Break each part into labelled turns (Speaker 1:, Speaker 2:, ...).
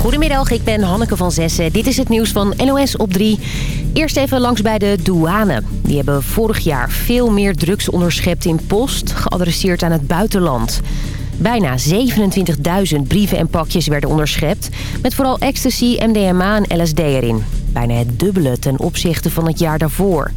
Speaker 1: Goedemiddag, ik ben Hanneke van Zessen. Dit is het nieuws van NOS op 3. Eerst even langs bij de douane. Die hebben vorig jaar veel meer drugs onderschept in post... geadresseerd aan het buitenland. Bijna 27.000 brieven en pakjes werden onderschept... met vooral ecstasy, MDMA en LSD erin. Bijna het dubbele ten opzichte van het jaar daarvoor.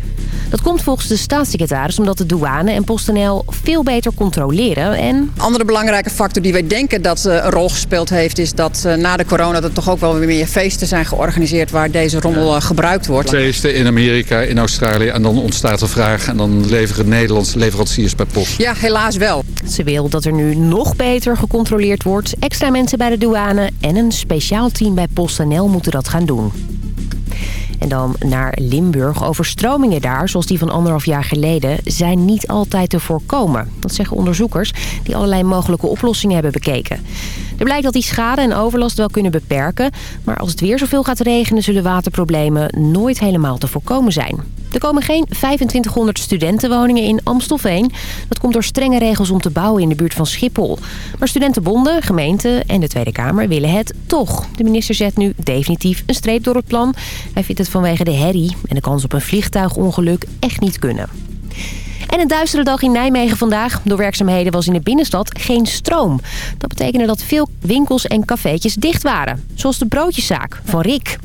Speaker 1: Dat komt volgens de staatssecretaris omdat de douane en PostNL veel beter controleren en...
Speaker 2: andere belangrijke factor die wij denken dat eh, een rol gespeeld heeft... is dat eh, na de corona er toch ook wel weer meer feesten zijn georganiseerd... waar deze rommel eh, gebruikt wordt.
Speaker 3: Feesten in Amerika, in Australië en dan ontstaat er vraag... en dan leveren Nederlandse leveranciers per post.
Speaker 2: Ja, helaas wel.
Speaker 1: Ze wil dat er nu nog beter gecontroleerd wordt. Extra mensen bij de douane en een speciaal team bij PostNL moeten dat gaan doen. En dan naar Limburg. Overstromingen daar, zoals die van anderhalf jaar geleden, zijn niet altijd te voorkomen. Dat zeggen onderzoekers die allerlei mogelijke oplossingen hebben bekeken. Er blijkt dat die schade en overlast wel kunnen beperken. Maar als het weer zoveel gaat regenen, zullen waterproblemen nooit helemaal te voorkomen zijn. Er komen geen 2500 studentenwoningen in Amstelveen. Dat komt door strenge regels om te bouwen in de buurt van Schiphol. Maar studentenbonden, gemeenten en de Tweede Kamer willen het toch. De minister zet nu definitief een streep door het plan. Hij vindt het vanwege de herrie en de kans op een vliegtuigongeluk echt niet kunnen. En een duistere dag in Nijmegen vandaag. Door werkzaamheden was in de binnenstad geen stroom. Dat betekende dat veel winkels en cafeetjes dicht waren. Zoals de broodjeszaak van Rick.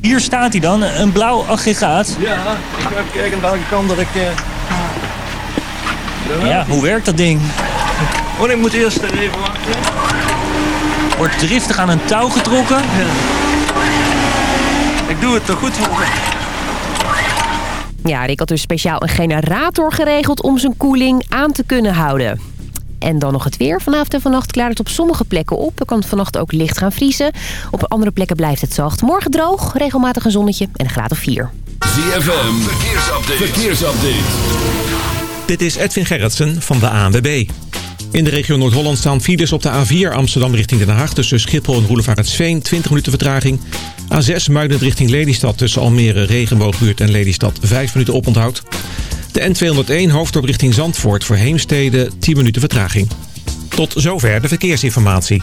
Speaker 4: Hier staat hij dan, een blauw aggregaat.
Speaker 5: Ja, ik ga even kijken welke kant dat ik... Uh...
Speaker 4: Ja, hoe werkt dat ding?
Speaker 5: Oh, ik moet eerst even wachten.
Speaker 4: Wordt driftig aan een touw getrokken? Ja.
Speaker 5: Ik doe het toch goed voor
Speaker 1: Ja, Rick had dus speciaal een generator geregeld om zijn koeling aan te kunnen houden. En dan nog het weer. Vanavond en vannacht klaart het op sommige plekken op. Er kan vannacht ook licht gaan vriezen. Op andere plekken blijft het zacht. Morgen droog, regelmatig een zonnetje en een graad of 4.
Speaker 6: ZFM, verkeersupdate. verkeersupdate.
Speaker 7: Dit is Edwin Gerritsen van de ANWB. In de regio Noord-Holland staan files op de A4 Amsterdam richting Den Haag... tussen Schiphol en Roelevaretsveen, 20 minuten vertraging. A6 Muiden richting Lelystad tussen Almere, Regenboogbuurt en Lelystad... 5 minuten oponthoud. De N201 hoofddorp richting Zandvoort voor Heemstede 10 minuten vertraging. Tot zover de verkeersinformatie.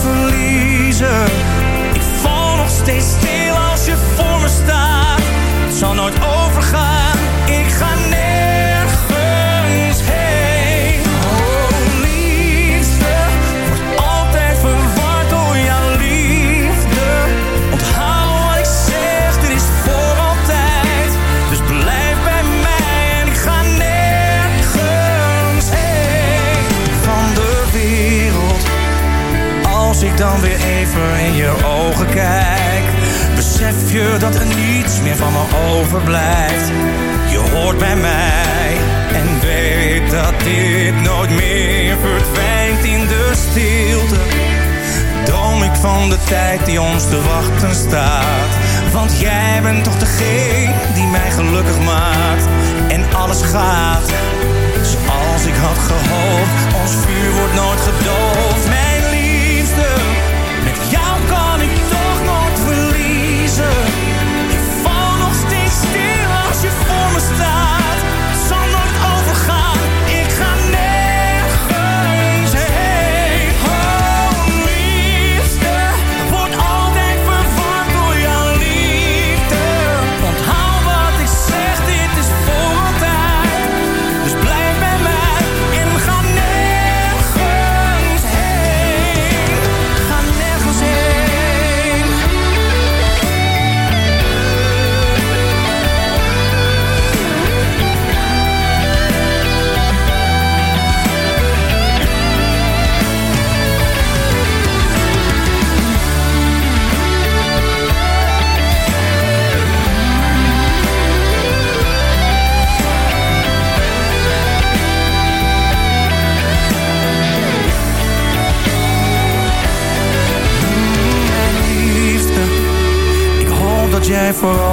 Speaker 8: verliezen. Ik val nog steeds stil als je voor me staat. Het zal nooit overgaan.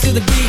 Speaker 9: to the beat.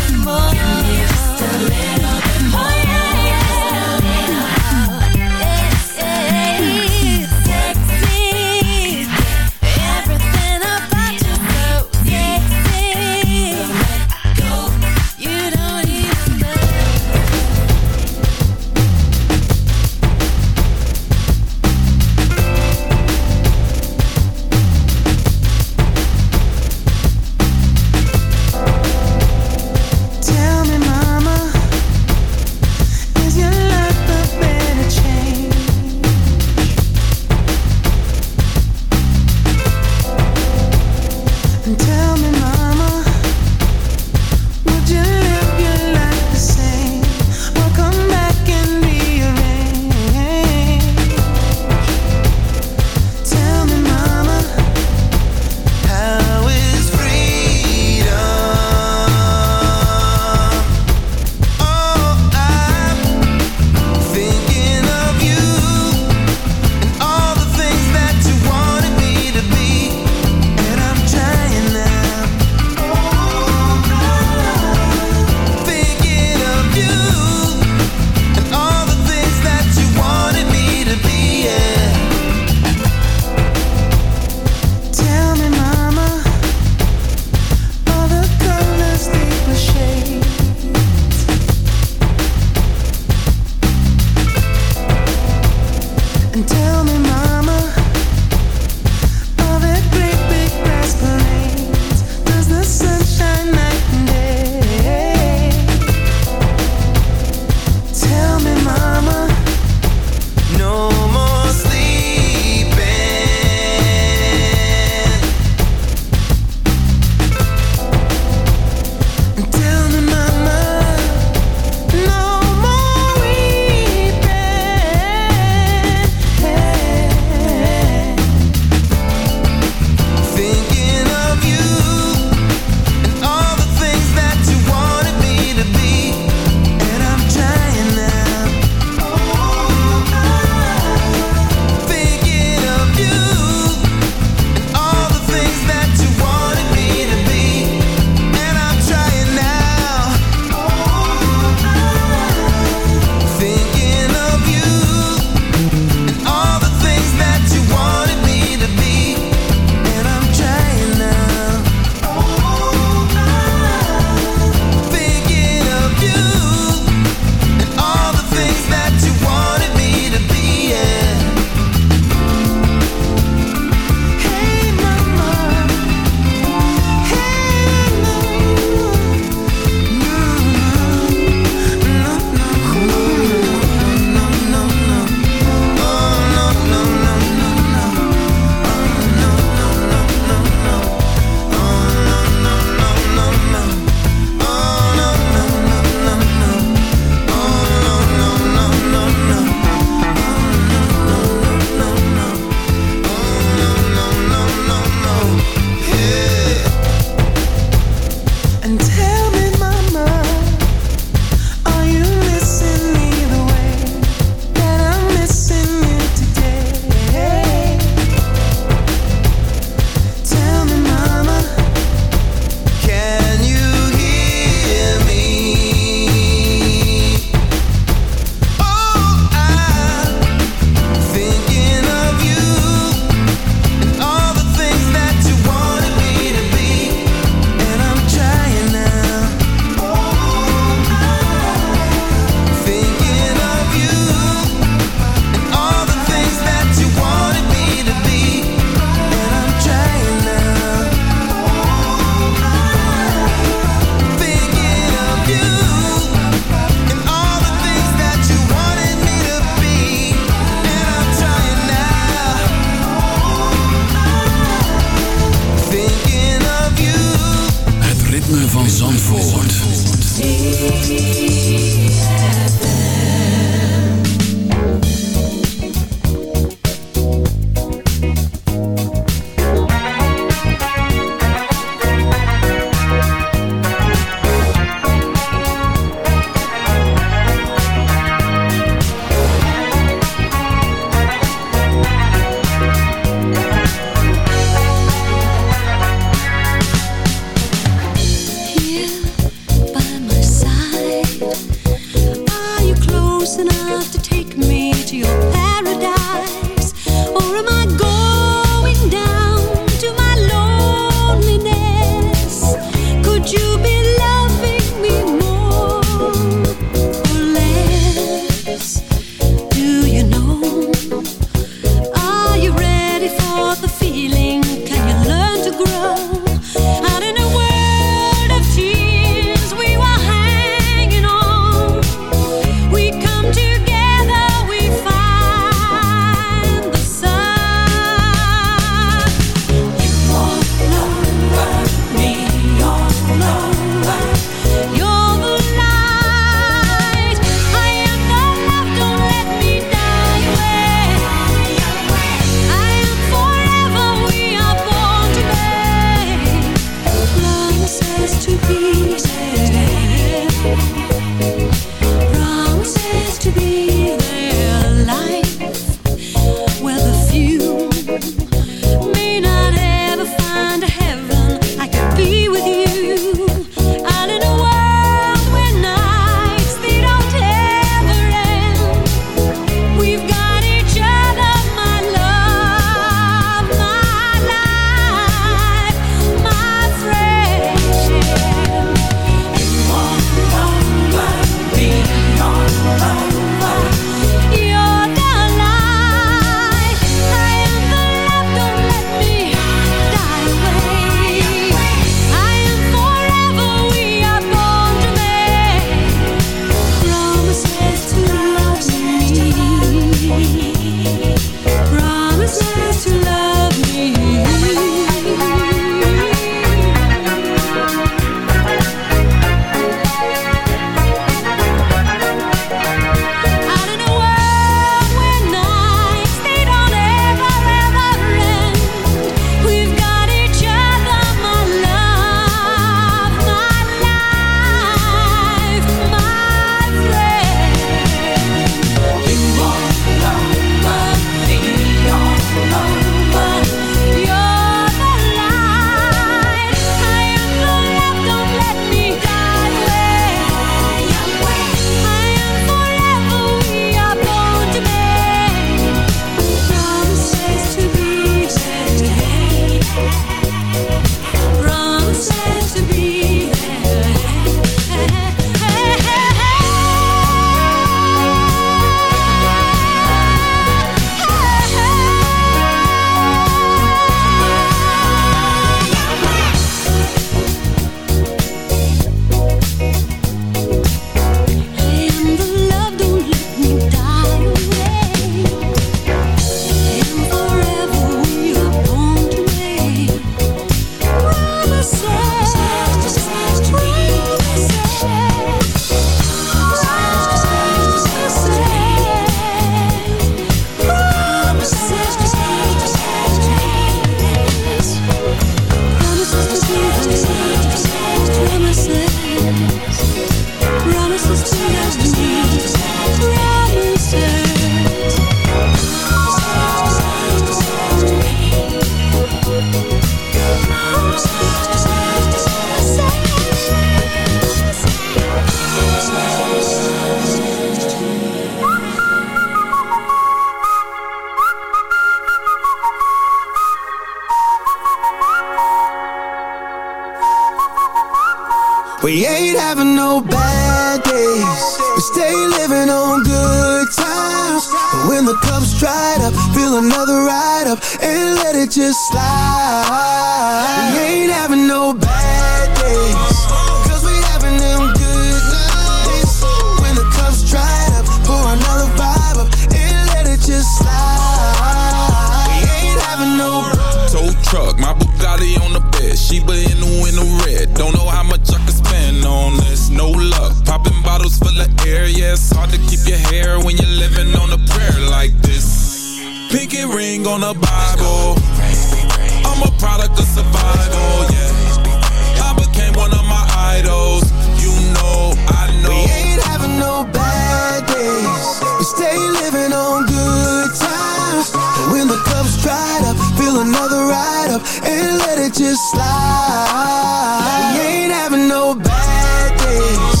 Speaker 9: the
Speaker 10: ride up and let it just slide. We ain't having no bad days,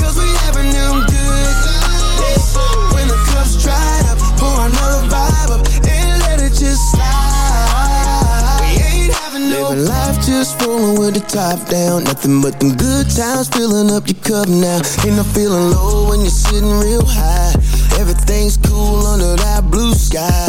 Speaker 10: 'cause we having them good days. When the cup's dried up, pour another vibe up and let it just slide. We ain't having no Living life just rolling with the top down. Nothing but them good times filling up your cup now. Ain't no feeling low when you're sitting real high. Everything's cool under that blue sky.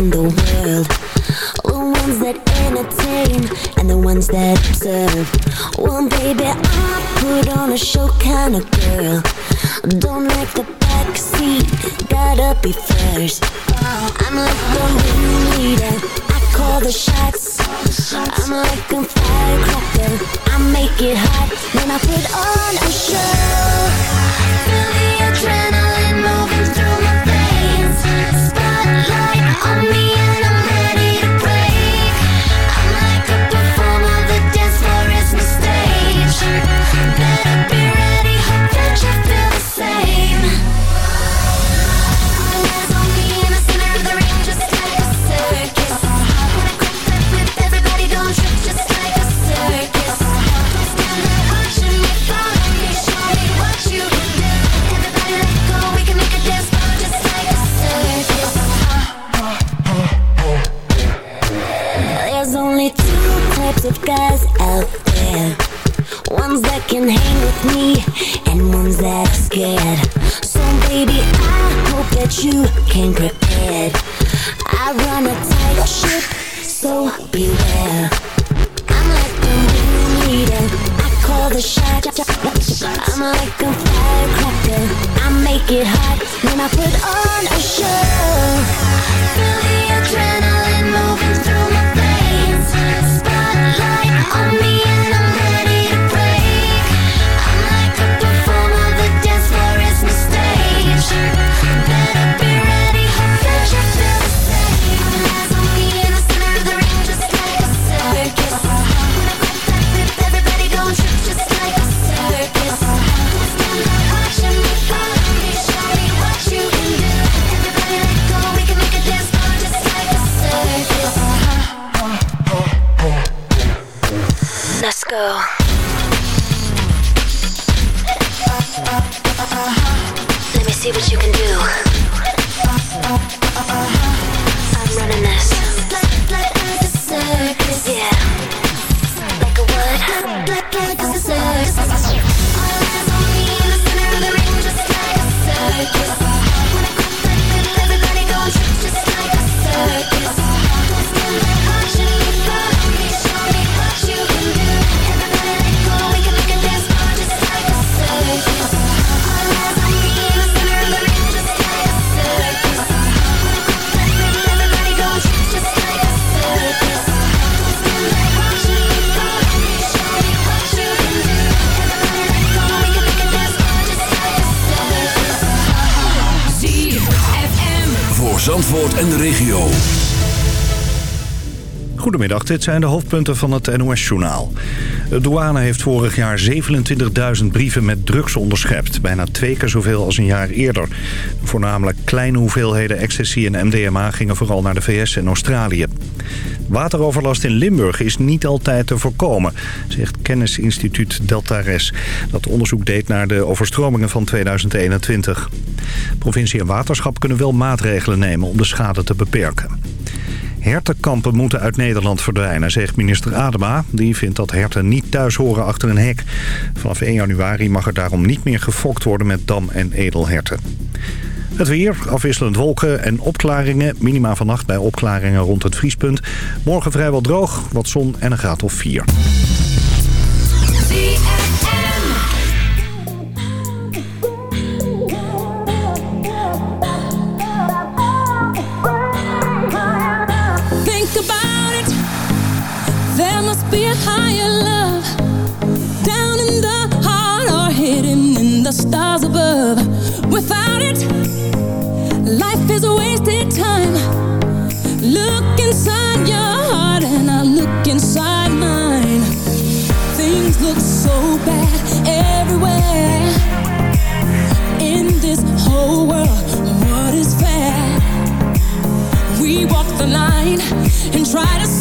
Speaker 11: in the world. The ones that entertain and the ones that observe. Well, baby, I put on a show kind of girl. Don't like the backseat, gotta be first. I'm like the ringleader, I call the shots. I'm like a firecracker, I make it hot. When I put on a show
Speaker 8: Goedemiddag, dit zijn de hoofdpunten van het NOS-journaal. De douane heeft vorig jaar 27.000 brieven met drugs onderschept. Bijna twee keer zoveel als een jaar eerder. Voornamelijk kleine hoeveelheden ecstasy en MDMA gingen vooral naar de VS en Australië. Wateroverlast in Limburg is niet altijd te voorkomen, zegt kennisinstituut Deltares. Dat onderzoek deed naar de overstromingen van 2021. Provincie en waterschap kunnen wel maatregelen nemen om de schade te beperken. Hertenkampen moeten uit Nederland verdwijnen, zegt minister Adema. Die vindt dat herten niet thuis horen achter een hek. Vanaf 1 januari mag er daarom niet meer gefokt worden met dam- en edelherten. Het weer, afwisselend wolken en opklaringen. Minima vannacht bij opklaringen rond het vriespunt. Morgen vrijwel droog, wat zon en een graad of 4.
Speaker 12: Try to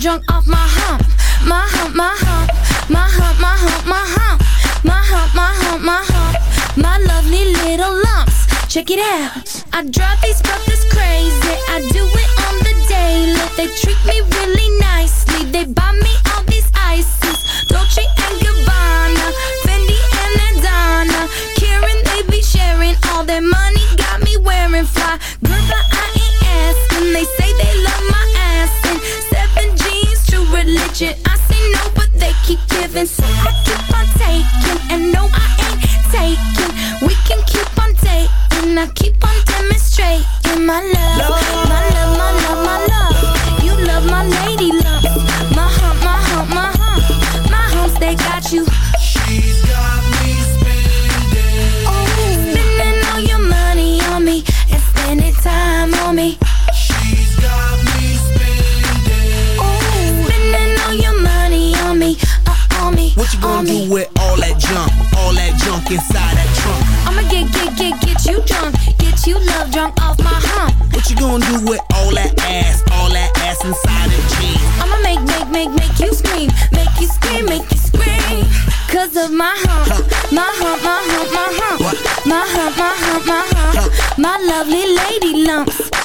Speaker 13: drunk off my hump, my hump, my hump, my hump, my hump, my hump, my hump, my hump, my hump, my lovely little lumps. Check it out. I drive these brothers crazy. I do it on the daily. They treat me really nice loving, I keep on taking. And no, I ain't taking. We can keep on dating. I keep on demonstrating my love.